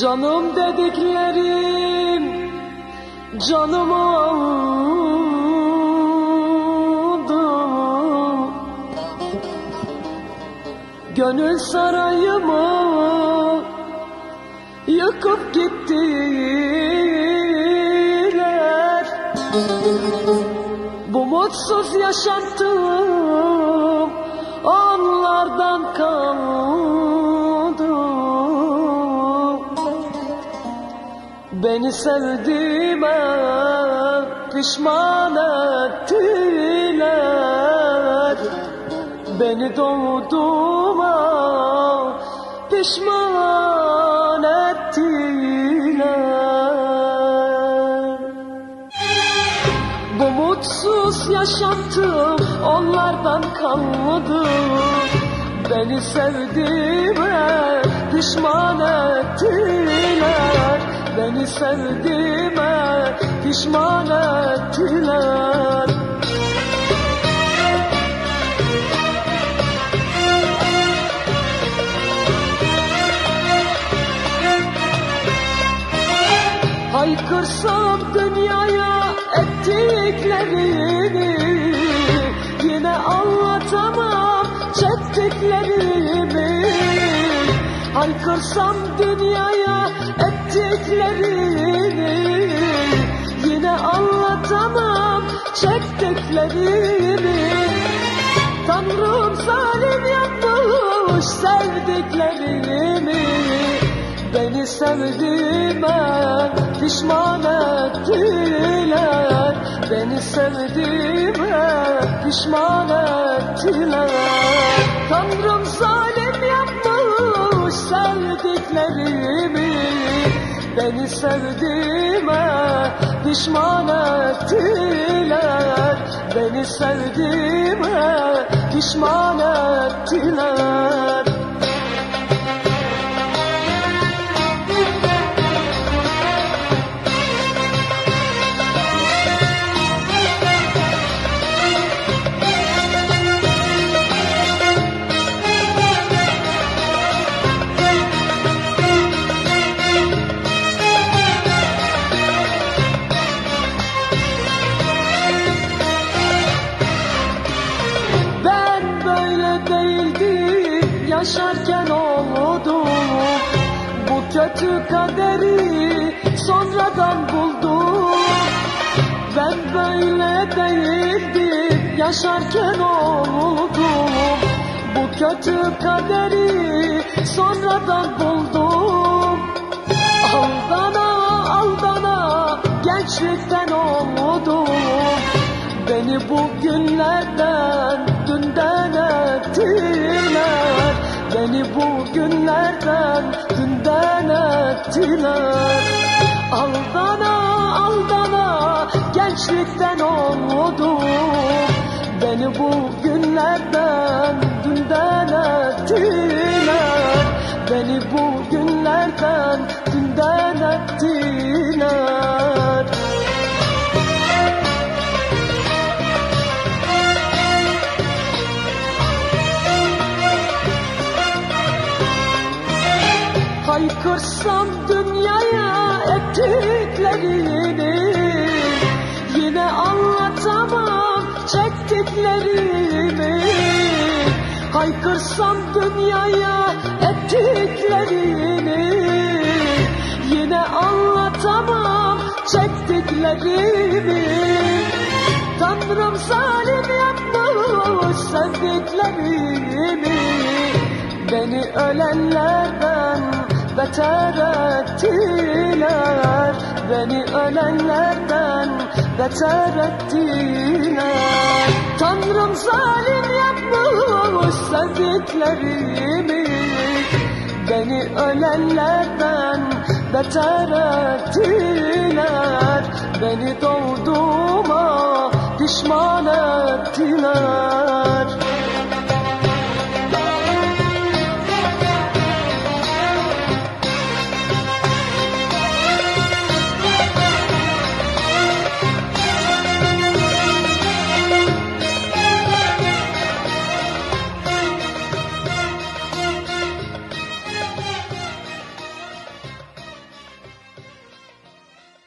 Canım dediklerim canım oldu. Gönül sarayımı yıkıp gittiler Bu mutsuz yaşantım onlardan kaldı. Beni sevdiğime pişman ettiler. Beni doğduğuma pişman mutsuz yaşantım onlardan kalmadı. Beni sevdiğime pişman ettiler. Beni sevdiğime pişman ettiler. Haykırsam dünyaya çektiklerimi Haykırsam dünyaya ettiklerini Yine anlatamam çektiklerimi. Tanrım zalim yapmış sevdiklerimi. Beni sevdiğime pişman ettiler. Beni sevdiğime pişman ettiler. Tanrım zalim yapmış sevdiklerimi. Beni sevdiğime pişman ettiler. Beni sevdiğime pişman ettiler yaşarken oldum Bu kötü kaderi sonradan buldum Ben böyle değildim yaşarken oldum Bu kötü kaderi sonradan buldum. Aldana aldana gençlikten oldum Beni bu Beni bu günlerden dünden ettiler. Aldana aldana gençlikten oldum Beni bu günlerden dünden ettiler. Beni bu günlerden dünden ettiler Haykırsam dünyaya ettiklerini Yine anlatamam çektiklerimi. Haykırsam dünyaya ettiklerini Yine anlatamam çektiklerimi. Tanrım zalim yapmış sevdiklerimi Beni ölenlerden beter ettiler Beni ölenlerden beter ettiler. Tanrım zalim yapmış sevdiklerimi Beni ölenlerden beter ettiler. Beni doğduğuma